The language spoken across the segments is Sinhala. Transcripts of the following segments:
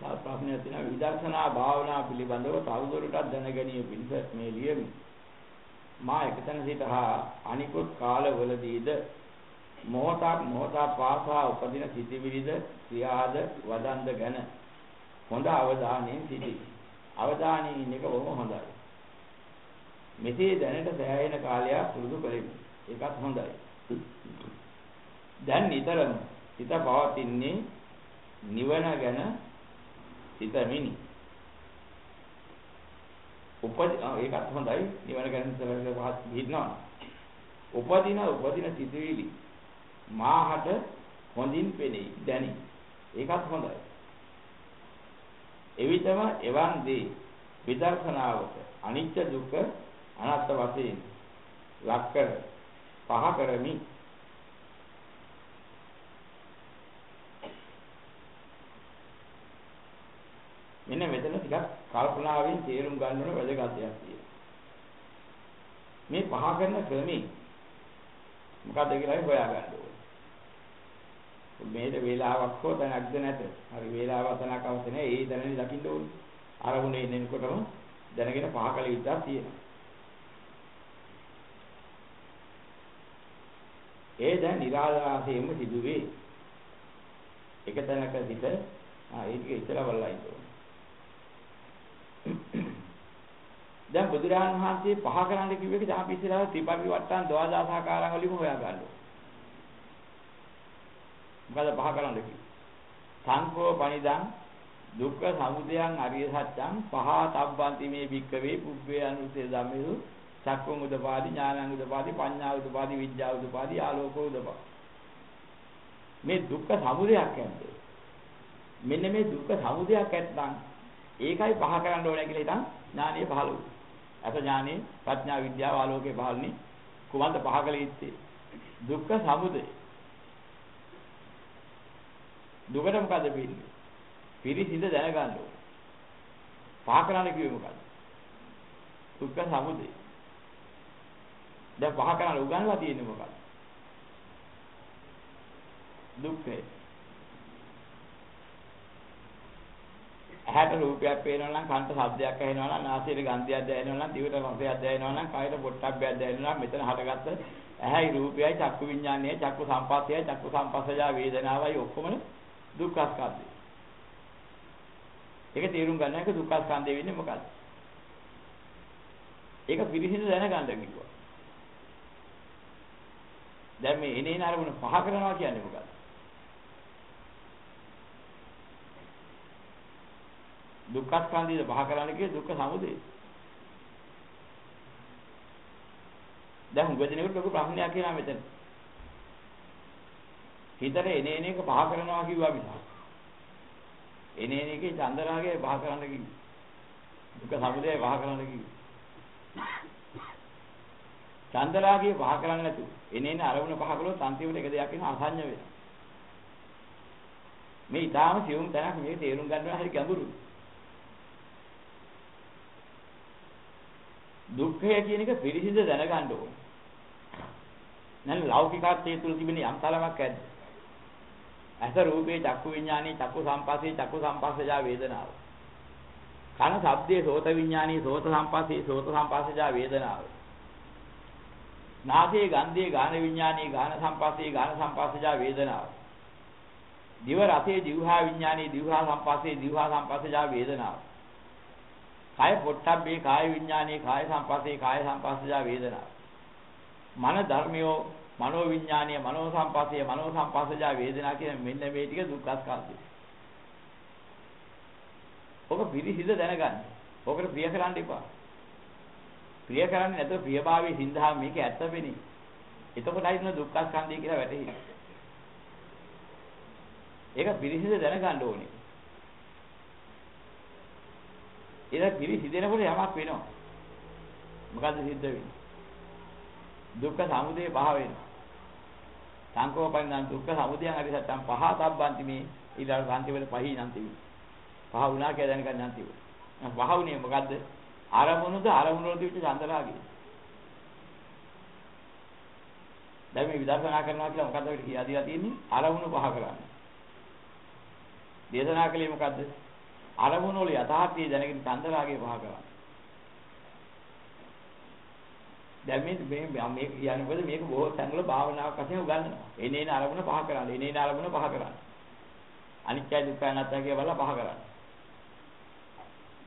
තව ප්‍රශ්නයක් තියෙනවා විදර්ශනා භාවනා පිළිබඳව තවදුරටත් දැන ගැනීම පිණිස මේ ලියමි. මා එකතැන සිට හා අනිකුත් කාලවලදීද මොහොතක් මොහොතක් පාසා උපදින සිටිවිලිද ක්‍රියාද වදන්ද ගැන හොඳ අවධානයෙන් සිටි. අවධානයෙන් ඉන්න එක බොහොම හොඳයි. මෙසේ දැනට සෑහෙන කාලයක් පුරුදු කරමි. ඒකත් හොඳයි. දැන් නිතරම හිත පවතින්නේ නිවන ගැන හිතමිනි. උපදි ඒකත් හොඳයි නිවන ගැන හිතලා පහත් හිටනවා. උපදින උපදින සිතුවිලි මාහට හොඳින් පෙනෙයි දැනි. ඒකත් හොඳයි. එවිටම එවන් දී විදර්ශනාවට අනිත්‍ය දුක්ඛ අනාත්ම වශයෙන් ලක් කර පහ කරමි. මෙන්න මෙතන ටිකක් කල්පනාවෙන් තේරුම් ගන්න ඕන වැදගත් දෙයක් තියෙනවා. මේ පහ කරන ක්‍රමේ මොකද්ද කියලා හොයාගන්න ඕනේ. මේක වේලාවක් හෝ තැනක්ද නැත. හරි වේලාවක් තැනක් අවශ්‍ය නැහැ. ඒ දැනෙන දකින්න ඕනේ. අරමුණේ ඉන්නකොටම දැනගෙන පහ කළ යුත්තක් තියෙනවා. ඒ දැන් නිරාදාසයෙන්ම සිදුවේ. එක තැනක සිට ආ ඒක ඉතලා බලලා ඉන්න ඕනේ. දැන් බුදුරජාණන් වහන්සේ පහ කරන්න කිව්ව එක තමයි ඉස්සරහ ත්‍රිපරිවට්ටන් දවාදාසාකාරං වලින් හොයා ගන්න ඕනේ. මොකද පහ කරන්න කිව්වේ? සංකෝ පනිදං දුක්ඛ සමුදයං අරිය සත්‍යං පහ තබ්බන්ති මේ භික්කවේ පුබ්බේ අනුසේ ධම්මේසු චක්කුං උදපාදි ඥානං උදපාදි පඤ්ඤා උදපාදි විද්‍යා උදපාදි ආලෝකෝ උදපාදි මේ දුක්ඛ සමුදයක් කියන්නේ මෙන්න මේ දුක්ඛ සමුදයක් ඇත්තම් ඒකයි පහ කරන්න ඕනේ කියලා හිතන් ඥානිය පහළ වුණා. අත ඥානෙ ප්‍රඥා විද්‍යාව ආලෝකේ පහළනේ කුමන්ද පහ කළ යුත්තේ? දුක්ඛ සමුදය. දුකට මොකද වෙන්නේ? පිරිසිඳ දැනගන්න ඕනේ. පහ කරන්න කිව්වේ මොකද්ද? දුක්ඛ සමුදය. දැන් පහ කරන්න උගන්ලා තියෙන්නේ මොකක්ද? දුක්ඛය. ඇහැට රූපයක් පේනවා නම් කනට ශබ්දයක් ඇහෙනවා නම් නාසයට ගන්ධයක් දැනෙනවා නම් දිවට රසයක් දැනෙනවා නම් කයට පොට්ටබ්බයක් දැනෙනවා නම් මෙතන හටගත්ත ඇහැයි රූපයයි චක්කු විඥානයයි චක්කු සංපස්සයයි චක්කු සංපස්සජා වේදනාවයි ඔක්කොම දුක්ඛ ස්කන්ධය. ඒක තේරුම් ගන්න එක දුක්ඛ ස්කන්ධය වෙන්නේ මොකක්ද? ඒක පිළිසිඳ දැනගන්න කිව්වා. දැන් මේ එනේන අරමුණ පහ කරනවා කියන්නේ මොකක්ද? දුක්ඛ ස්කන්ධය පහ කරන්න කියේ දුක්ඛ සමුදය. දැන් හුඟදෙනෙකුට ලොකු ප්‍රශ්නයක් කියනවා මෙතන. හිතට එනේන එක පහ කරනවා කිව්වා මිසක්. එනේන එකේ චන්දරාගය පහ කරන්න කිව්වා. දුක්ඛ සමුදය පහ කරන්න කිව්වා. චන්දරාගය පහ කරන්නේ නැතු. එනේන අරමුණ පහ කළොත් අන්තිමට එක දෙයක් වෙන අසඤ්ඤ වෙනවා. මේ ඊටාම සියුම් තැනක් මේ තේරුම් ගන්නවා හරි ගැඹුරුයි. දුක්ඛය කියන එක පිරිසිදු දැනගන්න ඕනේ. නැත්නම් ලෞකිකත්වයේ තුල තිබෙන යම් තරමක් ඇද්ද? අස රූපේ චක්කු විඥානේ චක්කු සංපස්සේ චක්කු සංපස්සජා වේදනාව. කන ශබ්දේ සෝත විඥානේ සෝත සංපස්සේ සෝත සංපස්සජා වේදනාව. නාසයේ ගන්ධයේ ගාන විඥානේ ගාන සංපස්සේ ගාන සංපස්සජා වේදනාව. දිව රසයේ දිවහා විඥානේ දිවහා සංපස්සේ දිවහා සංපස්සජා වේදනාව. කාය පොට්ටබ්බේ කාය විඥානේ කාය සංපස්සේ කාය සංපස්සජා වේදනාව. මන ධර්මියෝ මනෝ විඥානීය මනෝ සංපස්සේ මනෝ සංපස්සජා වේදනා කියන මෙන්න මේ ටික දුක්ඛ ස්කන්ධය. ඔක පිළිසිඳ දැනගන්න. ඔකට ප්‍රිය කරන්න එපා. ප්‍රිය කරන්නේ නැතුව ප්‍රියභාවයේ සින්දහා මේක ඇත්ත වෙන්නේ. එතකොටයි න දුක්ඛ ස්කන්ධය කියලා වැටහෙන්නේ. ඒක පිළිසිඳ දැනගන්න ඕනේ. ඒක පිළිසිඳෙනකොට යමක් වෙනවා. මොකද්ද සිද්ධ වෙන්නේ? දුක්ඛ සමුදය පහ වෙනවා. සංකෝපඤ්ඤං දුක්ඛ සමුදයං හරි සත්‍යං පහ තබ්බන්ති මේ ඊළඟ සාන්ති වල පහී නන්ති පහ වුණා කියලා දැනගන්න නන්ති පහ වුණේ මොකද්ද? අරමුණුද අරමුණු වල තිබිච්ච චන්දරාගය දැන් මේ විදර්ශනා කරනවා කියලා මොකද්ද අපිට කියලා දීලා තියෙන්නේ? අරමුණු පහ කරන්න. දේශනා කලේ මොකද්ද? අරමුණ වල යථාර්ථය දැනගෙන චන්දරාගය පහ කරනවා. දැන් මේ මේ මේ කියන්නේ මොකද මේක බොහෝ තැන්වල භාවනාවක් වශයෙන් උගන්වනවා. එනේන අරමුණ පහ කරන්න. එනේන අරමුණ පහ කරන්න. අනිත්‍ය දුක්ඛ අනාත්ම කියලා පහ කරන්න.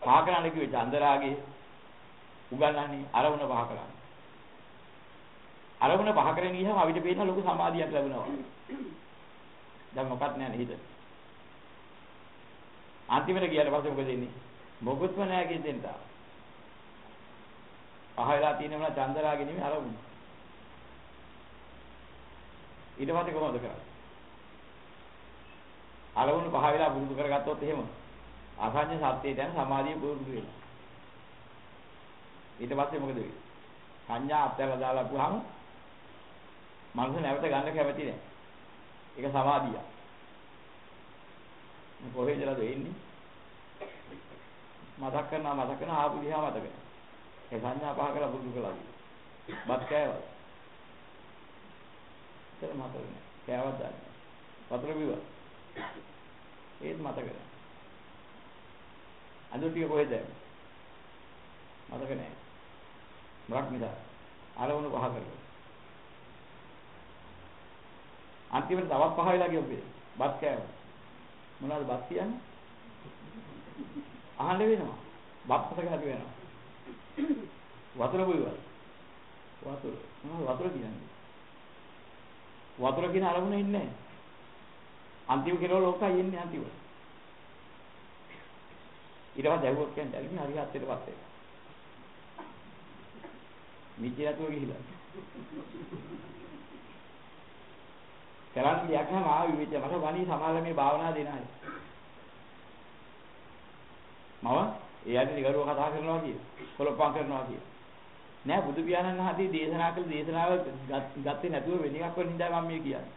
පහ කරන්න කිව්වේ චන්දරාගේ උගන්වන්නේ අරමුණ පහ කරන්න. අරමුණ පහ කරගෙන ගියහම අපිට පේන ලොකු සමාධියක් ලැබෙනවා. දැන් මොකක්ද නැහැ හිත. අන්තිමට ගියාට පස්සේ මොකද වෙන්නේ? මොකුත්ම නැහැ කියෙන්ට. පහලා තියෙනවා චන්දරාගේ නෙමෙයි අරමුණ. ඊට පස්සේ කොහොමද කරන්නේ? අරමුණ පහ වෙලා පුරුදු කරගත්තොත් එහෙම අසඤ්ඤ සත්‍යයට යන සමාධිය පුරුදු වෙනවා. ඊට පස්සේ මොකද වෙන්නේ? සංඥා අත්හැරලා දාලා පුහම මනස නැවත ගන්න කැමති නැහැ. ඒක සමාධිය. කොහෙදද වෙන්නේ? මතක් කරනවා මතක් කරන ආපු දිහා මතක නැහැ. ඒ සංඥා පහ කරලා පුරුදු කළා. බත් කෑවා. ඒක මතක නැහැ. කෑවත් දන්නේ. වතුර බිව්වා. ඒත් මතක නැහැ. අඳුර ටික කොහෙද? මතක නැහැ. මොකක් නිසා? අරමුණු පහ කරලා. අන්තිමට තවත් පහ වෙලා ගියොත් බත් කෑවා. මොනවද බත් කියන්නේ? අහන්න වෙනවා. බත් පොත ගැටි වෙනවා. වතුර බොයිවල. වතුර. මොනවද වතුර කියන්නේ? වතුර කියන අරමුණ ඉන්නේ නැහැ. අන්තිම කෙරවල ලෝකයි ඉන්නේ අන්තිම. ඊට පස්සේ ඇහුවොත් කියන්නේ ඇලින් හරි හත්තරපත් වෙනවා. මිච්චේ නැතුව ගිහිලා. කරන්න දෙයක් නම් ආවි විදිහ මට වණී සමාල මේ භාවනා දෙන අය. මම ඒ ඇයි නිකරුව කතා කරනවා කිය. කොලප්පම් කරනවා කිය. නෑ බුදු පියාණන් වහන්සේ දේශනා කළ දේශනාව ගත්තේ නැතුව වෙන එකක් වෙන හින්දා මම මේ කියන්නේ.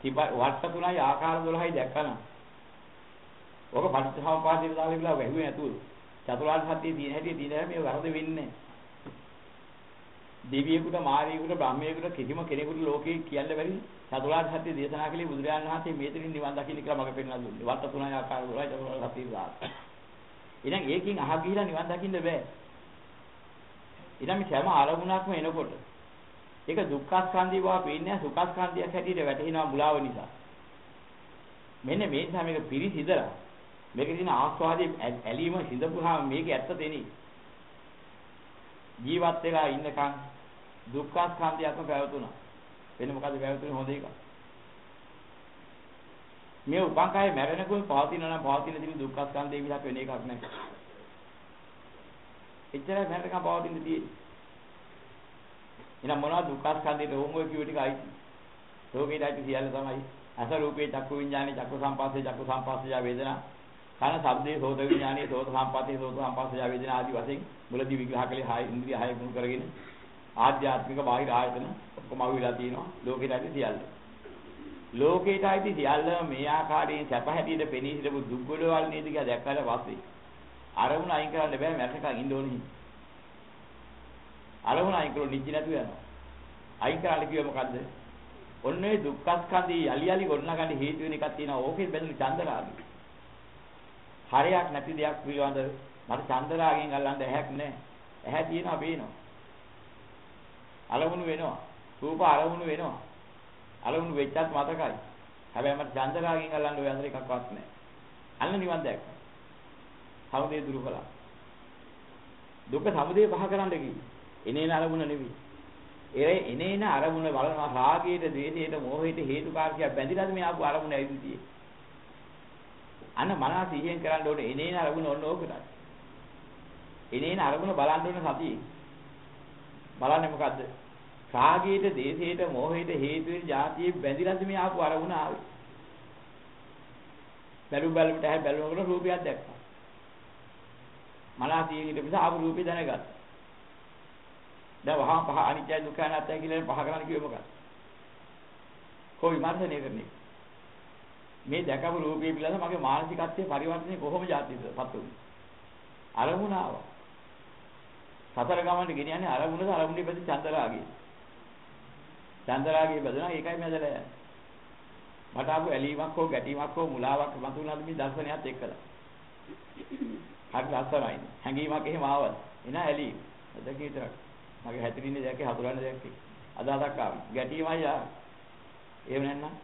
තිබ වට තුනයි ආකාර 12යි දැක්කනම්. ඔක පටිච්චසමුප්පාදේ දාලා ඉබලා වැහුවේ නැතුව. චතුරාර්ය සත්‍යයේ තියෙන හැටි තියෙන මේ වරද වෙන්නේ දෙවියෙකුට මාරියෙකුට බ්‍රහ්මයෙකුට කිසිම කෙනෙකුට ලෝකේ කියන්න බැරි චතුරාර්ය සත්‍ය දේශනා කළේ බුදුරජාණන් වහන්සේ මේතරින් නිවන් දකින්න කියලා මම පෙන්නලා දුන්නේ. වට තුනයි ආකාර 12යි චතුරාර්ය සත්‍ය දාලා. එහෙනම් ඒකෙන් අහ ගිහිලා නිවන් දකින්න බෑ. ඊළඟ හැම අරමුණක්ම එනකොට ඒක දුක්ඛස්කන්ධය බව පේන්නේ සුඛස්කන්ධයක් හැටියට වැටෙනවා මුලාව නිසා. මෙන්න මේ නිසා මේක පිරිසිදලා මේකේ තියෙන ආස්වාදයේ ඇලීම සිඳපුවාම මේක ඇත්ත දෙනි. ජීවත් වෙලා ඉන්නකන් දුක්ඛස්කන්ධයක්ම පැවතුණා. වෙන මොකද පැවතුනේ හොඳ එකක්. මේ උපංකාය මැරෙනකොට පවතින නම් පවතින දේ දුක්ඛස්කන්ධය විලක් වෙන එකක් නැහැ. එච්චරයි මැරෙනකම් පවතින තියෙන්නේ. එහෙනම් මොනවද දුක්ඛස්කන්ධයට ඕම ඔය කිව්ව ටික අයිති. ලෝකේට අයිති සියල්ල තමයි. අස රූපේ චක්කු විඥානේ චක්කු සම්පස්සේ චක්කු සම්පස්සේ වේදනා කන ශබ්දේ සෝත විඥානේ සෝත සම්පස්සේ සෝත සම්පස්සේ වේදනා ආදී වශයෙන් මුලදී විග්‍රහ කළේ හය ඉන්ද්‍රිය හය ගුණ කරගෙන ආධ්‍යාත්මික බාහිර ආයතන ඔක්කොම අවිලා තියෙනවා ලෝකේට අයිති සියල්ල. ලෝකේට අයිති සියල්ලම මේ ආකාරයෙන් සැප හැටියට පෙනී සිටපු දුක් වලවල් නේද කියලා දැක්කට පස්සේ අරමුණ අයින් කරන්න බෑ මැරෙකන් ඉන්න ඕනේ. අරමුණ අයින් කරොත් නිදි නැතුව යනවා. අයින් කරන්න කිව්වේ මොකද්ද? ඔන්න ඒ දුක්ඛස්කන්ධය යලි යලි ගොඩනගන්න හේතු වෙන එකක් තියෙනවා. ඕකේ බැලුනේ චන්දරාගය. හරයක් නැති දෙයක් පිළිබඳ මට චන්දරාගෙන් අල්ලන්න ඇහැක් නැහැ. ඇහැ තියෙනවා පේනවා. අරමුණු වෙනවා. රූප අරමුණු වෙනවා. අරමුණු වෙච්චත් මතකයි. හැබැයි මට චන්දරාගෙන් අල්ලන්න ඔය අතර එකක්වත් නැහැ. අන්න නිවන් දැක්කා. සමුදේ දුරු කළා. දුක සමුදේ පහ කරන්න කිව්වේ. එනේන අරමුණ නෙවෙයි. ඒ එනේන අරමුණ බලනවා රාගයට, ද්වේෂයට, මෝහයට හේතුකාරකයක් බැඳිලාද මේ ආපු අරමුණ ඇවිල්දී. අන්න මනස සිහියෙන් කරන්න ඕනේ එනේන අරමුණ ඔන්න ඕකටයි. එනේන අරමුණ බලන්න ඕනේ සතියේ. බලන්නේ මොකද්ද? රාගයට, දේශයට, මෝහයට හේතු වෙන જાතියේ බැඳිලාද මේ ආපු අරමුණ ආවේ. බැලු බැලමට හැ බැලුවකට රූපයක් දැක්කා. මනස සිහියෙන් ඊට පස්සේ ආපු රූපේ දැනගත්තා. දැන් වහා පහ අනිත්‍ය දුක්ඛ අනාත්මය කියලා පහ කරන්න කිව්වේ මොකක්ද? කො විමර්ශනය කරන්නේ. මේ දැකපු රූපේ පිළිබඳ මගේ මානසිකත්වයේ පරිවර්තනය කොහොම જાතිද සතුනේ? අරමුණ ආවා. සතර ගමන්ට ගෙනියන්නේ අරමුණද අරමුණේ පැති චන්දරාගය. චන්දරාගය බදනවා ඒකයි මැදලා යන්නේ. මට ආපු ඇලීමක් හෝ ගැටීමක් හෝ මුලාවක් මතුනද මේ දර්ශනයත් එක්කලා. හරි ලස්සනයි. හැඟීමක් එහෙම ආවද? එන ඇලීම. දැක විතරක්. මගේ හැතිරින්නේ දැක්කේ හතුරන්නේ දැක්කේ. අදහසක් ආවා. ගැටීමයි ආවා. එහෙම නැත්නම්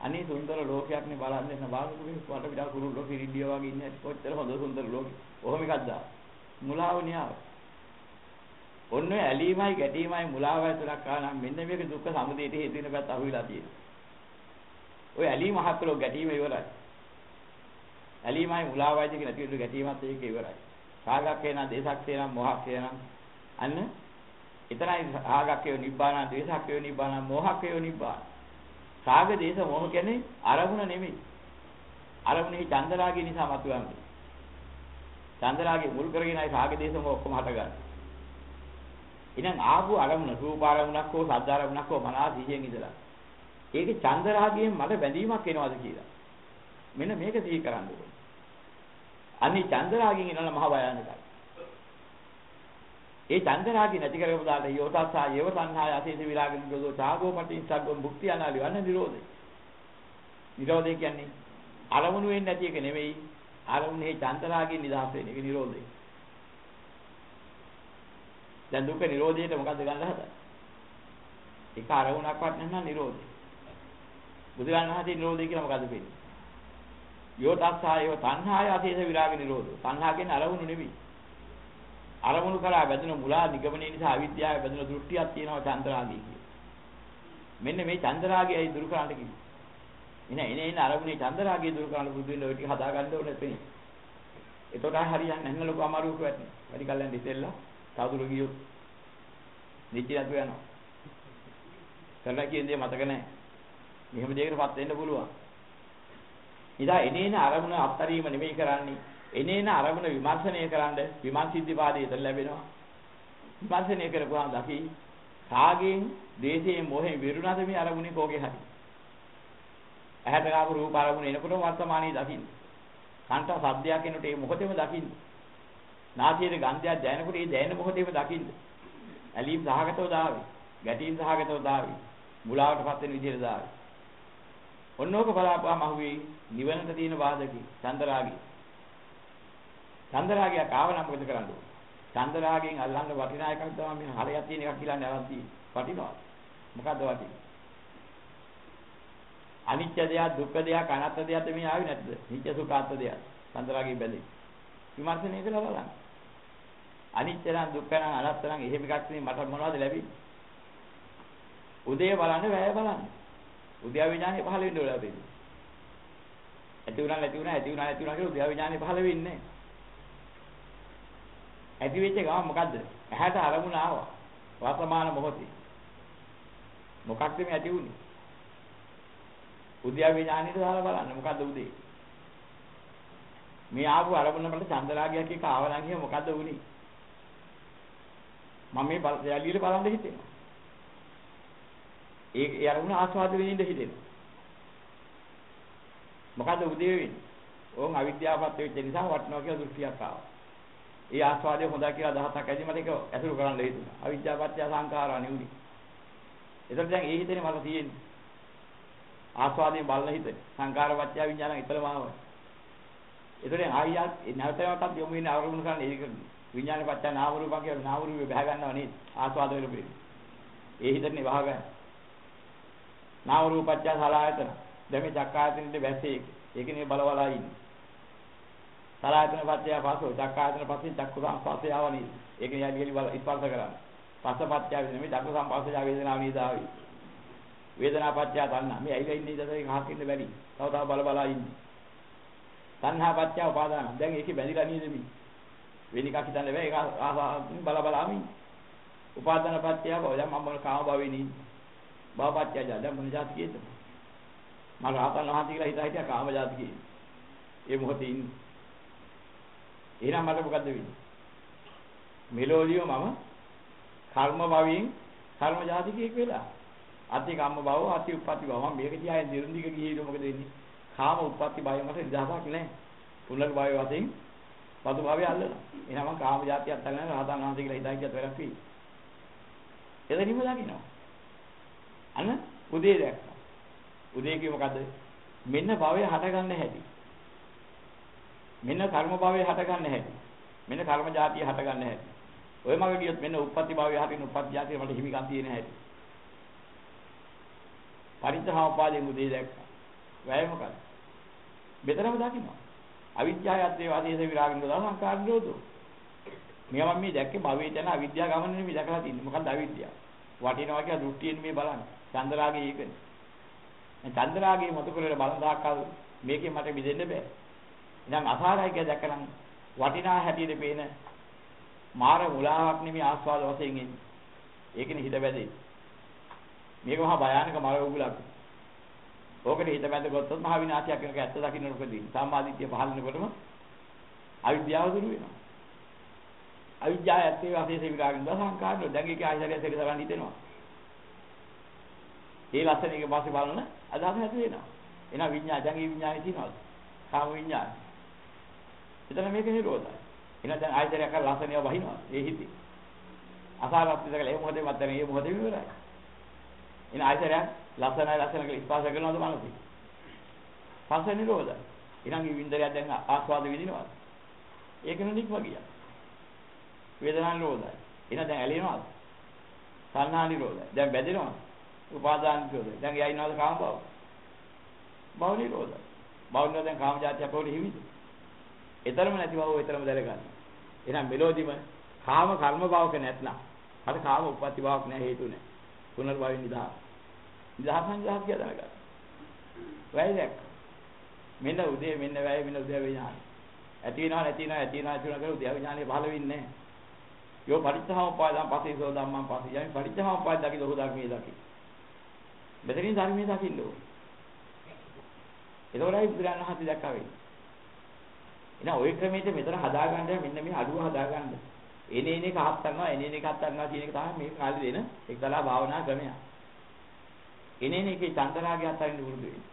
අනේ සුන්දර ලෝකයක් නේ බලන්න එන්න බාලුකුගේ වට පිටා කුරුල්ලෝ පිරිඩිය වගේ ඉන්නේ කොච්චර හොඳ සුන්දර ලෝකෙ. ඔහොම එකක් දා. මුලාව නියාව. ඔන්න ඇලීමයි ගැටීමයි මුලාවයි තුනක් ආනම් මෙන්න මේක දුක්ඛ සමුදයට හේතු වෙන පැත්ත අහුවිලා තියෙනවා. ඔය ඇලීම හතරෝ ගැටීම ඉවරයි. ඇලීමයි මුලාවයි දෙක නැති වෙන ගැටීමත් ඒක ඉවරයි. රාගක් එනවා, දේශක් එනවා, මොහක් එනවා. අන්න එතරයි රාගක් වේ නිබ්බාන, දේශක් වේ නිබ්බාන, මොහක් වේ නිබ්බාන. රාග, දේශ, මොහ කියන්නේ අරමුණ නෙමෙයි. අරමුණේ චන්දරාගය නිසා මතුවන්නේ. චන්දරාගය මුල් කරගෙනයි රාග, දේශ, මොහ ඔක්කොම හටගන්නේ. එහෙනම් ආපු අරමුණ රූප අරමුණක් හෝ සද්ද අරමුණක් හෝ මනස සිහියෙන් ඉඳලා. ඒකේ චන්දරාගයෙන් මට බැඳීමක් එනවාද කියලා. මෙන්න මේක සිහි කරන්න ඕනේ. අනිත් චන්දරාගයෙන් එනවල මහ භයානකයි. ඒ චන්දරාගය නැති කරගමු දාට යෝතස්සා යව සංහාය අසීත විරාග නිරෝධෝ ඡාගෝ පටින් සග්ගෝ මුක්ති අනාලි වන්න නිරෝධය. නිරෝධය කියන්නේ අරමුණු වෙන්නේ නැති එක නෙවෙයි. අරමුණේ චන්දරාගයෙන් නිදහස් වෙන එක නිරෝධය. දැන් දුක නිරෝධයට මොකද්ද ගන්න හදන්නේ? එක අරමුණක්වත් නැත්නම් නිරෝධය. බුදුරණන් වහන්සේ නිරෝධය කියලා මොකද්ද කියන්නේ? යෝ තස්සායෝ තණ්හාය අසේස විරාග නිරෝධය. තණ්හා කියන්නේ අරමුණු නෙවෙයි. අරමුණු කරා බැඳෙන මුලා නිගමනයේ නිසා අවිද්‍යාව බැඳෙන දෘෂ්ටියක් තියෙනවා චන්ද්‍රාගය කියන්නේ. මෙන්න මේ චන්ද්‍රාගයයි දුරු කරන්න කිව්වේ. එන එන එන අරමුණේ චන්ද්‍රාගය දුරු කරන්න බුදු වෙන ඔය ටික හදා ගන්න ඕනේ එතන. එතකොට හරියන්නේ නැහැ ලොකු අමාරුවක් වෙන්නේ. වැඩි කල්යන් ඉතිෙල්ලා සාදුර ගියොත් නිච්ච නැතු යනවා. කරලා කියන දේ මතක නැහැ. මෙහෙම දෙයකටපත් වෙන්න පුළුවන්. ඉතින් එනේන අරමුණ අත්තරීම නෙමෙයි කරන්නේ. එනේන අරමුණ විමර්ශනය කරන්න විමර්ශිද්දිපාදයේ ඉඳ ලැබෙනවා. විමර්ශනය කරපුවාම දකි රාගයෙන්, දේශයෙන්, මොහෙන් විරුණාද මේ අරමුණේ කෝකේ හරි. ඇහැට ආපු රූප අරමුණ එනකොටම වර්තමානයේ දකින්න. කන්ට සද්දයක් එනකොට ඒ මොහොතේම දකින්න. නාසයේ ගන්ධයක් දැනෙනකොට ඒ දැනෙන මොහොතේම දකින්න. ඇලීම් සහගතව දාවි. ගැටීම් සහගතව දාවි. මුලාවටපත් වෙන විදිහට දාවි. ඔන්නෝක බලාපුවාම අහුවේ නිවනට තියෙන බාධකයි චන්දරාගී. චන්දරාගය කාවනම් මොකද කරන්නේ? චන්දරාගයෙන් අල්ලන්න වටිනා එකක් තමයි මේ හරයක් තියෙන එකක් කියලා නෑවත් තියෙන්නේ. වටිනවා. මොකද්ද වටින්නේ? අනිත්‍ය දෙයක්, දුක්ඛ දෙයක්, අනාත්ම දෙයක් මේ ආවේ නැද්ද? නිත්‍ය සුඛ ආත්ම දෙයක්. චන්දරාගයෙන් බැඳෙන්නේ. විමර්ශනය කළා බලන්න. අනිත්‍ය නම් දුක්ඛ නම් අනාත්ම නම් එහෙම එකක් නෙමෙයි මට මොනවද ලැබෙන්නේ? උදේ බලන්න වැය බලන්න. උද්‍යාව විඥානේ පහළ වෙන්න ඕලා දෙන්නේ. ඇති උනා නැති උනා ඇති උනා නැති උනා කියලා උද්‍යාව විඥානේ පහළ වෙන්නේ ඇති වෙච්ච ගම මොකද්ද? ඇහැට අරමුණ ආවා. වර්තමාන මොහොතේ. මොකක්ද මේ ඇති උනේ? උද්‍යාව විඥානේට දාලා බලන්න මොකද්ද උදේ? මේ ආපු අරමුණ වලට චන්දරාගයක් එක ආවනම් කිය මොකද්ද උනේ? මම මේ යලියට බලන්න හිතෙනවා. ඒ ඒ අරමුණ ආස්වාද වෙනින්න හිතෙනවා. මොකද්ද උදේ වෙන්නේ? ඕන් අවිද්‍යාවපත් වෙච්ච නිසා වටනවා කියලා දෘෂ්ටියක් ආවා. ඒ ආස්වාදය හොඳයි කියලා අදහසක් ඇති මට ඒක ඇසුරු කරන්න හිතුණා. අවිද්‍යාවපත්‍ය සංඛාරා නිවුනි. ඒතර දැන් ඒ හිතේ මට තියෙන්නේ. ආස්වාදයෙන් බලන හිත. සංඛාරපත්‍ය විඥාන ඉතලම ආවා. ඒතරෙන් ආයියත් නැවතවටත් යොමු වෙන අවරුණු කරන්නේ ඒක විඥාන පත්‍ය නාම රූපං කියලා නාම රූපේ බහ ගන්නව නේද? ආස්වාද වෙලපෙ ඒ හිතන්නේ වහගන්න නාම රූපච්ඡ සලආයතන දැන් මේ චක්කායතනෙට වැස්සේ ඒකනේ බලවලා ඉන්නේ. සලආයතන පත්‍ය පස්සෝ චක්කායතන පස්සේ චක්කු සංස්පස්සේ ආව නේද? ඒකනේ යලි යලි බල ස්පර්ශ කරන්නේ. පස්ස පත්‍ය නෙමෙයි චක්කු සංස්පස්සේ වේදනාව නේද ආවේ. වේදනා පත්‍ය තණ්හා මේ ඇවිල්ලා ඉන්නේ ඉතින් ඒක හකින්න බැරි. තව තව බල බලා ඉන්නේ. තණ්හා පත්‍ය උපාදාන. දැන් ඒකේ බැඳිලා නේද මේ? වෙන එකක් හිතන්න බෑ. ඒක ආසාවෙන් බල බලාම ඉන්නේ. උපාදාන පත්‍ය භව. දැන් මම කාම භවෙ නේ. භව පත්‍ය දැන් මොන જાති කියද? මම රහතන් වහන්සේ කියලා හිතා හිතා කාම જાති කියේ. ඒ මොහොතේ ඉන්නේ. එහෙනම් මට මොකද්ද වෙන්නේ? මෙලෝදියෝ මම කර්ම භවයෙන් කර්ම જાති කියේ කියලා. අති කම්ම භව, අති උපපති භව. මම මේක දිහා දිරුන් දිග ගියේ මොකද වෙන්නේ? කාම උප්පත්ති බය මත නිදහසක් නැහැ. පුනලක බය වශයෙන් පතු භාවය අල්ලනවා. එනම කාම જાතිය අත්හැරගෙන රහතන් වහන්සේ කියලා හිතාගියත් වැරද්දක් වෙයි. එතනින්ම දකින්නවා. අන්න උදේ දැක්කා. උදේ කිව්ව මොකද? මෙන්න භවය හටගන්න හැටි. මෙන්න කර්ම භවය හටගන්න හැටි. මෙන්න කර්ම જાතිය හටගන්න හැටි. ඔය මගේ කියොත් මෙන්න උප්පත්ති භවය හටින් උප්පත්ති જાතිය වල හිමිකම් තියෙන හැටි. පරිත්‍යාව පාදයෙන් උදේ දැක්කා. වැය මොකද? මෙතනම දකින්නවා. අවිද්‍යාවයත් වාදයේ විරාගින් දා සංකාර නිරෝධෝ. මේවා මම මේ දැක්කේ භවයේ යන අවිද්‍යාව ගමන නෙමෙයි දැකලා තින්නේ. මොකක්ද අවිද්‍යාව? වටිනවා කියලා දෘෂ්ටියෙන් මේ බලන්නේ. චන්දරාගේ ඒකනේ. මේ චන්දරාගේ මතු කරලා බලන දාකල් මේකෙන් මට මිදෙන්න බෑ. ඉතින් අසාරයි කියලා දැක්කනම් වටිනා හැටියට පේන මාර මුලාවක් නෙමෙයි ආස්වාද වශයෙන් එන්නේ. ඒකනේ හිත බැදෙන්නේ. මේක මහා භයානක මර උගලක්. ඕකට හිත බැඳ ගත්තොත් මහා විනාශයක් වෙනක ඇත්ත දකින්න උපදින්න. සම්මාදිට්ඨිය පහළ වෙනකොටම අවිද්‍යාව දුරු වෙනවා. අවිද්‍යාව ඇත්තේ වාසයේ විරාගින් දා සංකාරන දැන් ඒකේ ආයතනය සෙකසරන් හිතෙනවා. ඒ ලස්සන එක පස්සේ බලන අදහස නැති වෙනවා. එහෙනම් විඤ්ඤාණ දැන් ඒ විඤ්ඤාණය තියනවාද? කාම විඤ්ඤාණය. එතන මේක නිරෝධයි. එහෙනම් දැන් ආයතනයක් අර ලස්සනියව වහිනවා. ඒ හිතේ. අසාරත් ඉඳලා ඒ මොහොතේ මත මේ මොහොතේ ඉවරයි. එහෙනම් ආයතනයක් ලස්සනයි ලස්සන කියලා ස්පර්ශ කරනවද මනසේ? පස්ස නිරෝධයි. එහෙනම් මේ වින්දරයක් දැන් ආස්වාද විඳිනවද? ඒක නෙනික්ම ගියා. වේදනා නිරෝධයි. එහෙනම් දැන් ඇලෙනවද? සංහා නිරෝධයි. දැන් බැඳෙනවද? උපාදාන නිරෝධයි. දැන් එයා ඉන්නවද කාම භව? භව නිරෝධයි. භව නිරෝධ දැන් කාම જાතියක් වල හිමිද? ඊතරම නැති බව ඊතරම දැල ගන්න. එහෙනම් මෙලෝදිම කාම කර්ම භවක නැත්නම් අර කාම උප්පත්ති භවක නැහැ හේතු නැහැ. පුනර්භවයෙන් නිදහස්. නිදහස් නම් නිදහස් කියලා දැනගන්න. වැයදක්. මෙන්න උදේ මෙන්න වැය මෙන්න උදේ විඥාන. ඇති වෙනවා නැති වෙනවා ඇති වෙනවා නැති වෙනවා කියලා උදේ විඥානේ පහළ වෙන්නේ නැහැ. යෝ පරිච්ඡාමපාදම් පස්සේ සෝ ධම්මං පස්සේ යමි පරිච්ඡාමපාද දකි ලෝක ධර්මයේ දකි. මෙතනින් ධර්මයේ දකින්න ඕනේ. ඒතොරයි බුදුරණන් හති දැක්කා වෙන්නේ. එහෙනම් ওই ක්‍රමයට මෙතන හදාගන්න මෙන්න මේ අඩුව හදාගන්න. එනේ එනේ කහත් කරනවා එනේ එනේ කහත් කරනවා කියන එක තමයි මේ කාලේ දෙන එක්දලා භාවනා ක්‍රමය. එනේ එනේ එකේ චන්දරාගය අතරින් වුරුදු වෙන්නේ.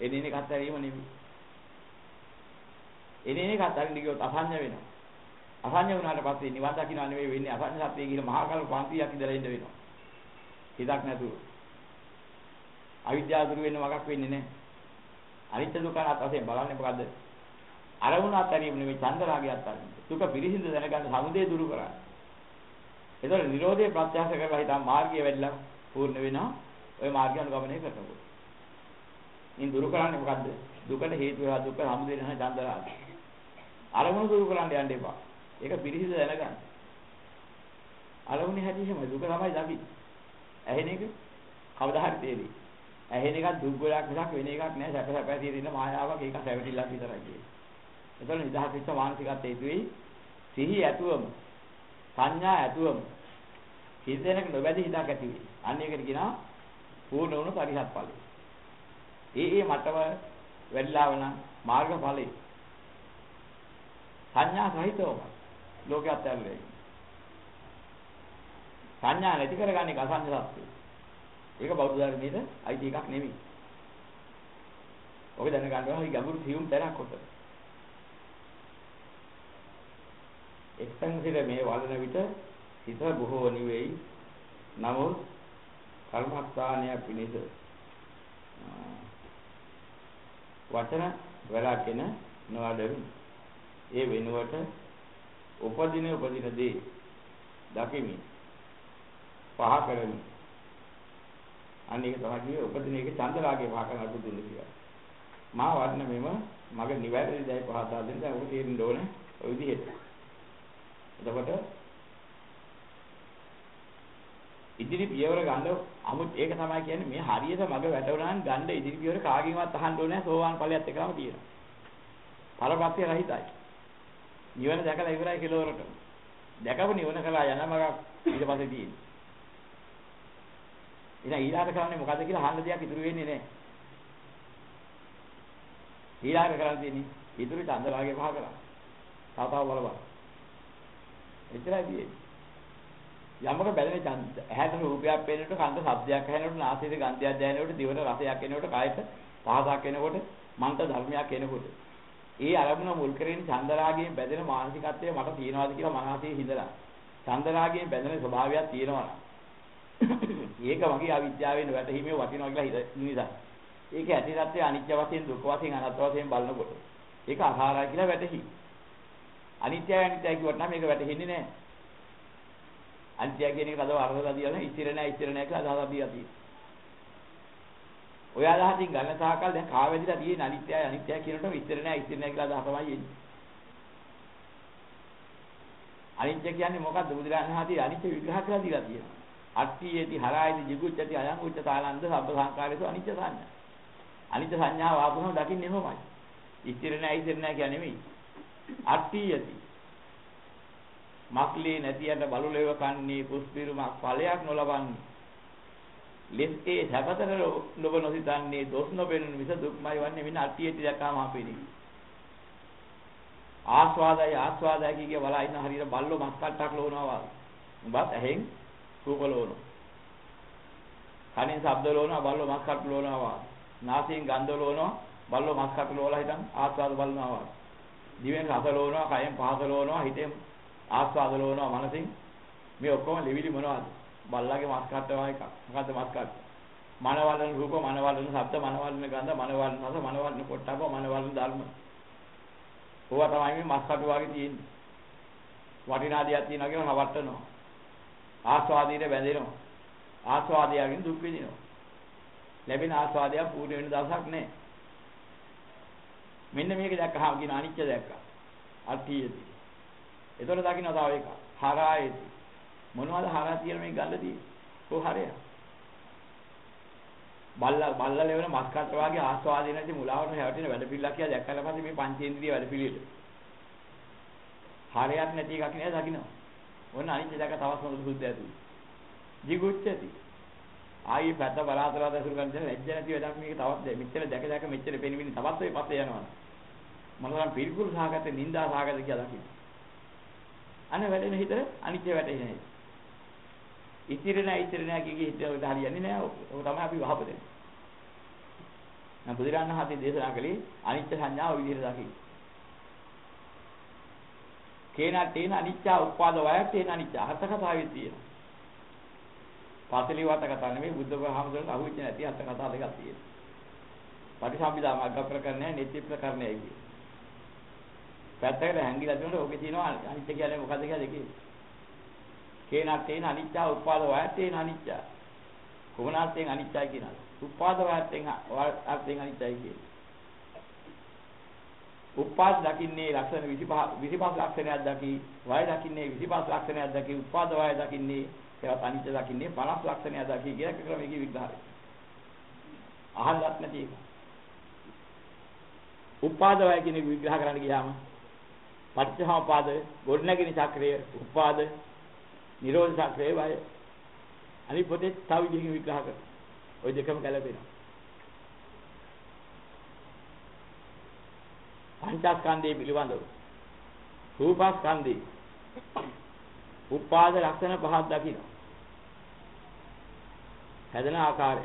එනේ එනේ කහත් ඇරීම නෙමෙයි. එනේ එනේ කහත් අරින්න ගියොත් අසඤ්ඤ වෙනවා. අසඤ්ඤ වුණාට පස්සේ නිවන් දකින්න නෙවෙයි වෙන්නේ අසඤ්ඤ සත්‍යයේ ගිහින් මහා කල් 500ක් ඉඳලා ඉඳ වෙනවා. හිතක් නැතුව. අවිද්‍යාව දුරු වෙන්න වගක් වෙන්නේ නැහැ. අනිත්‍ය දුක්ඛ අනාත්ම වශයෙන් බලන්නේ මොකද්ද? අරමුණ අතරීම නෙවෙයි චන්දරාගය අතරින්. දුක පිරිසිදු දැනගන්න සමුදේ දුරු කරා. ඒතකොට Nirodhe ප්‍රත්‍යක්ෂ කරලා හිතා මාර්ගය වැඩිලා පූර්ණ වෙනවා. ওই මාර්ගය අනුගමනය කරනකොට. ඉන් දුරු කරන්නේ මොකද්ද? දුකට හේතු වෙලා දුක සමුදේ නැහැ චන්දරාගය. අරමුණ දුරු කරන්න යන්න එපා. ඒක පිරිසිදු දැනගන්න. අරමුණේ හැටියෙම දුක තමයි දකි. ඇහෙන එක කවදා හරි තේරෙයි. ඇහෙන එකක් දුක් ගොඩක් මිසක් වෙන එකක් නෑ සැප සැප ඇති දෙන මායාවක් ඒක සැවටිල්ලක් විතරයි කියන්නේ. එතකොට නිදහස් වෙච්ච මානසිකත්වයේ ඉදුවේ සිහි ඇතුවම සංඥා ඇතුවම හිතෙනක නොබැදී හිතක් ඇති වෙයි. අන්න ඒකට කියනවා පූර්ණ වුණු පරිහත් ඵලය. ඒ ඒ මට්ටම වැඩිලා වන මාර්ග ඵලය. සංඥා සහිතවම ලෝකයක් ඇල්ලේ. සංඥා නැති කරගන්නේ අසංඥ සත්‍යය. ඒක බෞද්ධ ධර්මයේද අයිති එකක් නෙමෙයි. ඔක දැනගන්න ඕන ගැඹුරු සියුම් තැනක් කොට. එක්තන් සිට මේ වළන විට හිත බොහෝ නිවේයි. නමුත් කර්මස්ථානය පිණිස වචන වලකින නොඅඩවි. ඒ වෙනුවට උපදින උපදින දේ දකිමි. පහ කරමි. අන්න ඒක තමයි කියේ උපදින එක චන්දරාගේ පහ කරන අතු දුන්න කියලා. මා වර්ණ මෙම මගේ නිවැරදි දේ පහදා දෙන්න දැන් ඔය තේරෙන්න ඕනේ ඔය විදිහට. එතකොට ඉදිරි පියවර ගන්න අමුත් ඒක තමයි කියන්නේ මේ හරියට මග වැටුණාන් ගන්න ඉදිරි පියවර කාගෙන්වත් අහන්න ඕනේ සෝවාන් ඵලයත් එකම තියෙනවා. පරපත්‍ය රහිතයි. නිවන දැකලා ඉවරයි කෙලවරට. දැකපු නිවන කළා යන මගක් ඊට පස්සේ තියෙන්නේ. ඉතින් ඊළඟට කරන්නේ මොකද්ද කියලා අහන්න දෙයක් ඉතුරු වෙන්නේ නැහැ. ඊළඟට කරන්න තියෙන්නේ ඉතුරු චන්දරාගේ පහ කරා. තාතාව බලපන්. එච්චරයි තියෙන්නේ. යමක බැලෙන ඡන්ද. ඇහැට රූපයක් පේනකොට කන්ද ශබ්දයක් ඇහෙනකොට නාසයේ ගන්ධයක් දැනෙනකොට දිවට රසයක් එනකොට කායට පහසක් එනකොට මන්ට ධර්මයක් එනකොට. ඒ අරමුණ මුල් කරගෙන චන්දරාගයෙන් බැඳෙන මානසිකත්වය මට තියෙනවාද කියලා මනසේ හිඳලා. චන්දරාගයෙන් බැඳෙන ස්වභාවයක් තියෙනවා ඒක මගේ අවිද්‍යාවෙන් වැටහීමේ වටිනවා කියලා හිත නිසා. ඒක ඇති සත්‍ය අනිත්‍ය වශයෙන් දුක් වශයෙන් අනාත්ම වශයෙන් බලනකොට. ඒක අසාරයි කියලා වැටහි. අනිත්‍යයි අනිත්‍යයි කිව්වට නම් මේක වැටහෙන්නේ නැහැ. අනිත්‍ය කියන එක අදව අර්ථය දීලා ඉතිර නැහැ ඉතිර නැහැ කියලා අදහස දීලා තියෙනවා. ඔය අදහසින් ගන්න තාකල් දැන් කාවැදිලා තියෙන අනිත්‍යයි අනිත්‍යයි කියනකොට ඉතිර නැහැ ඉතිර නැහැ කියලා අදහස තමයි එන්නේ. අනිත්‍ය කියන්නේ මොකද්ද බුදුරජාණන් වහන්සේ අනිත්‍ය විග්‍රහ කරලා දීලා තියෙනවා. අට්ඨියේති හරායති jigucchati අයං උච්චතානන්ද සබ්බ සංකාරේසු අනිත්‍ය සංඥා. අනිත්‍ය සංඥාව ආපුවම දකින්නේ එහෙමයි. ඉතිර නැහැ ඉතිර නැහැ කියන්නේ නෙමෙයි. අට්ඨියති මක්ලේ නැතියට බලුලෙව කන්නේ පුස්පිරුමක් ඵලයක් නොලබන්නේ. ලෙස්කේ සැපතර නොබ නොසිතන්නේ දොස් නොබෙනුන මිස දුක්මයි වන්නේ මෙන්න අට්ටියටි දැක්කාම අපේදී ආස්වාදයි ආස්වාදයි කිය බලා ඉන්න හරියට බල්ලෝ මස් කට්ටක් ලෝනවා වගේ. උඹත් ඇහෙන් රූප ලෝනවා. කනින් ශබ්ද ලෝනවා බල්ලෝ මස් කට්ට ලෝනවා වගේ. නාසයෙන් ගන්ධ ලෝනවා බල්ලෝ මස් කට්ට ලෝලා හිටන් ආස්වාද බලනවා වගේ. දිවෙන් රස ලෝනවා කයෙන් පහස ලෝනවා හිතෙන් ආස්වාද ලෝනවා මනසින් මේ ඔක්කොම ලෙවිලි මොනවද? බල්ලාගේ මස් කට්ට වගේ එකක්. මොකද්ද මස් කට්ට? මනවලන රූප මනවලන ශබ්ද මනවලන ගන්ධ මනවලන රස මනවලන පොට්ටබ මනවලන ධර්ම. ඕවා තමයි මේ මස් කටු වගේ තියෙන්නේ. වටිනා දෙයක් තියෙනවා කියලා හවට්ටනවා ආස්වාදීට බැඳෙනවා. ආස්වාදයෙන් දුක් විඳිනවා. ලැබෙන ආස්වාදයක් පූර්ණ වෙන දවසක් නැහැ මෙන්න මේක දැක්කහම කියන අනිත්‍ය දැක්කා. අට්ඨියදී. එතකොට දකින්න තව එකක්. හරායේදී මොනවද හරා තියෙන මේ ගල්ලදී කො හරය. බල්ලා බල්ලා ලෙවන මස් කට්ට වාගේ ආස්වාදේ නැති මුලාවට හැවටෙන වැඩ පිළිලා කියලා දැක්කලා පස්සේ මේ පංචේන්ද්‍රිය වැඩ පිළිවෙල. හරයක් නැති එකක් නේද දකින්න? ඔන්න අනිත් දැක තවත් හොඳ සුද්ධ ඇතුළේ jigucchati ආයි පැත්ත බලාතලා දැසුරු ගන්න දැන ලැජ්ජ නැති වැඩක් මේක තවත් මෙච්චර දැක දැක මෙච්චර පෙනෙමින් තවත් ඔය පස්සේ යනවා. මනසන් පිළිකුල් සහගත නිന്ദා සහගත කියලා දකින්න. අන වැඩෙන හිත අනිත්‍ය වැටෙන්නේ ඉතිරි නැහැ ඉතිරි නැහැ කිය හිත උඩ හරියන්නේ නැහැ. ඔක තමයි අපි වහපදේ නම් බුදුරණන් හතේ දේශනා කළේ අනිත්‍ය සංඥාව විදිහට දකින්න. කේනා තේන අනිච්චා උපාද වය තේන අනිච්ච අර්ථ කතාවේ තියෙනවා. පාසලි වාත කතා නෙමෙයි බුද්ධ වහන්සේට අහුවෙච්ච නැති අර්ථ කතා දෙකක් තියෙනවා. පටිසම්භිදා මග්ග ප්‍රකරණය නිත්‍ය ප්‍රකරණය කියන්නේ පැත්තකට හැංගිලා තියෙනකොට ඕකේ තියෙනවා අනිත්‍ය කියන්නේ මොකද්ද කියලා දෙකේ. කේනත් තේන අනිච්චා උපාද වායතේන අනිච්චා කොමනාර්ථයෙන් අනිච්චයි කියනවා. උපාද වායතෙන් අර්ථයෙන් අනිච්චයි කියන්නේ උපාද දකින්නේ ලක්ෂණ 25 25 ලක්ෂණයක් දකි වාය දකින්නේ 25 ලක්ෂණයක් දකි උපාද වාය දකින්නේ ඒවත් අනිච්ච දකින්නේ 50 ලක්ෂණයක් දකි කියලා ක්‍රමයකින් විග්‍රහය අහන්නත් නැති එක. උපාද වාය කියන විග්‍රහ කරන්න ගියාම පටිච්චසමුපාද ගොඩනැගෙන චක්‍රය උපාද නිරෝධ චක්‍රය වය. අනිත් පොතේ තව විදිහකින් විග්‍රහ කරනවා. ওই දෙකම ගැලපෙනවා පංචස්කන්ධය පිළිබඳව. රූපස්කන්ධය. උපාද ලක්ෂණ පහක් දකින්න හැදෙන ආකාරය.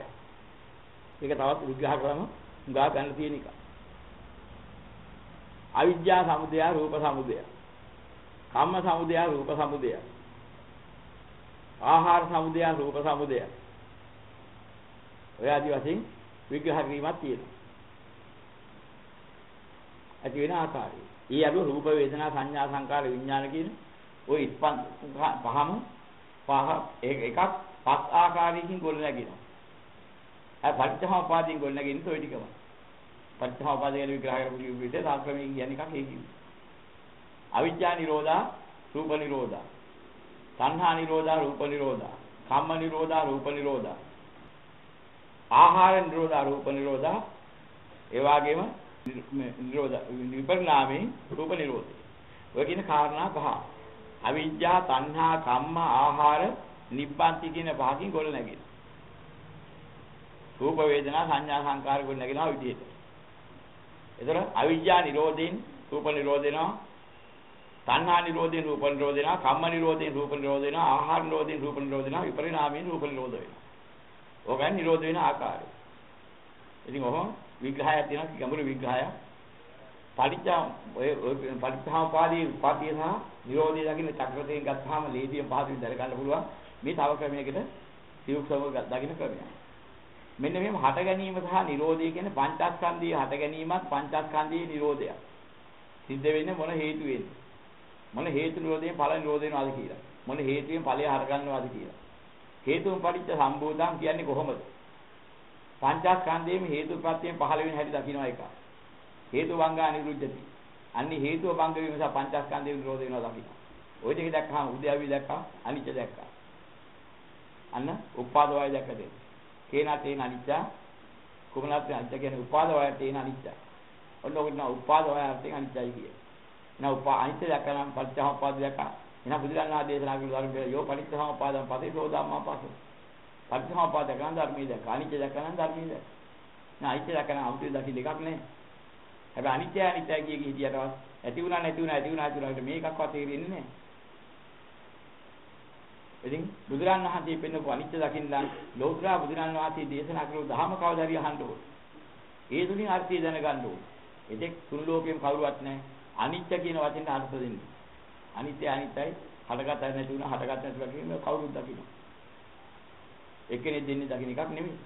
ඒක තවත් විග්‍රහ කරම උගා ගන්න තියෙන එක අවිද්‍යා සමුදය රූප සමුදය. කම්ම සමුදය රූප සමුදය. ආහාර සමුදය රූප සමුදය. ඔය ආදි වශයෙන් විග්‍රහ කිරීමක් තියෙනවා. ඇති වෙන ආකාරය. ඊ අනුව රූප වේදනා සංඥා සංකාර විඥාන කියන ওই ඉස්පන් පහම පහ එකක් පස් ආකාරයකින් ගොඩ නැගෙනවා. අය පටිච්චසමුපාදයෙන් ගොඩ නැගෙන්නේ ඔය ටිකම. පටිච්චසමුපාදය ගැන විග්‍රහ කරපු විදිහට සාක්‍රමයෙන් කියන්නේ එකක් ඒකයි. අවිජ්ජා නිරෝධා රූප නිරෝධා. සංහා නිරෝධා රූප නිරෝධා. කම්ම නිරෝධා රූප නිරෝධා. ආහාර නිරෝධා රූප නිරෝධා. ඒ වගේම නිරෝධ විපරිණාමේ රූප නිරෝධය. ඔය කියන කාරණා පහ. අවිජ්ජා, තණ්හා, කම්ම, ආහාර, නිබ්බන්ති කියන පහකින් ගොඩ නැගෙන. රූප වේදනා සංඥා සංකාර ගොඩ නැගෙනවා විදිහට. එතන අවිජ්ජා නිරෝධයෙන් රූප නිරෝධේනවා. තණ්හා නිරෝධයෙන් රූප නිරෝධේනවා. කම්ම නිරෝධයෙන් රූප නිරෝධේනවා. ආහාර නිරෝධයෙන් රූප නිරෝධේනවා. විපරිණාමයෙන් රූප නිරෝධ වෙනවා. ඕකෙන් නිරෝධ වෙන ආකාරය. ඉතින් ඔහොම විග්‍රහයක් තියෙනවා ගැඹුරු විග්‍රහයක්. පටිච්ච ඔය පටිච්චසමුපාදී උපාදී සහ නිරෝධය දකින්න චක්‍රයෙන් ගත්තාම ලේසියෙන් පහසුවෙන් දැක ගන්න පුළුවන්. මේ තව ක්‍රමයකට සියුක්ෂම දකින්න ක්‍රමයක්. මෙන්න මේ හට ගැනීම සහ නිරෝධය කියන්නේ පංචස්කන්ධයේ හට ගැනීමත් පංචස්කන්ධයේ නිරෝධයත්. සිද්ධ වෙන්නේ මොන හේතුවෙන්ද? මොන හේතු නිරෝධයෙන් ඵල නිරෝධ වෙනවද කියලා. මොන හේතුවෙන් ඵලය හරගන්නවද කියලා. හේතුන් පටිච්ච සම්බෝධම් කියන්නේ කොහොමද? පංචස්කන්ධයේම හේතුප්‍රත්‍යයෙන් පහළ වෙන හැටි දකින්න එක. හේතු වංගා නිරුද්ධති. අන්නේ හේතුව භංග වීම නිසා පංචස්කන්ධය නිරෝධ වෙනවා දකින්න. ওই දෙක දැක්කම උද්‍යවි දැක්කා අනිත්‍ය දැක්කා. අන්න උපාද වය දැක්ක දෙන්න. කේනා තේන අනිත්‍ය කුමනත් අනිත්‍ය කියන්නේ උපාද වය තේන අනිත්‍ය. ඔන්න ඔකට නා උපාද වය අර්ථයෙන් අනිත්‍යයි කියේ. නා උපා අනිත්‍ය දැක්කනම් පටිච්චසමුප්පාද දැක්කා. එහෙනම් බුදුරණා දේශනා කළ ධර්මයේ යෝ පටිච්චසමුප්පාදම් පටිච්චෝ ධම්මා පස්ස. පටිච්චසමුප්පාද දැක්කනම් ධර්මයේ දැක්කා. අනිත්‍ය දැක්කනම් ධර්මයේ දැක්කා. නා අනිත්‍ය දැක්කනම් අමුතු දකින්න එකක් නෑ. හැබැයි අනිත්‍ය අනිත්‍ය කිය කී හිටියටවත් ඇති වුණා නැති වුණා ඇති වුණා කියලා මේකක්වත් තේරෙන්නේ නැහැ. ඉතින් බුදුරන් වහන්සේ පෙන්වපු අනිත්‍ය දකින්න ලෝතර බුදුරන් වහන්සේ දේශනා කළ ධර්ම කවදාරිය අහන්න ඕන. ඒ තුලින් අර්ථය දැනගන්න ඕන. එතෙක් තුන් ලෝකෙම කවුරුවත් නැහැ. අනිත්‍ය කියන වචෙන් අර්ථ දෙන්නේ. අනිත්‍ය අනිත්‍යයි හටගත නැති වුණා හටගත නැති වගේ කවුරුත් දකින්න. එක්කෙනෙක් දෙන්නේ දකින්න එකක් නෙමෙයි.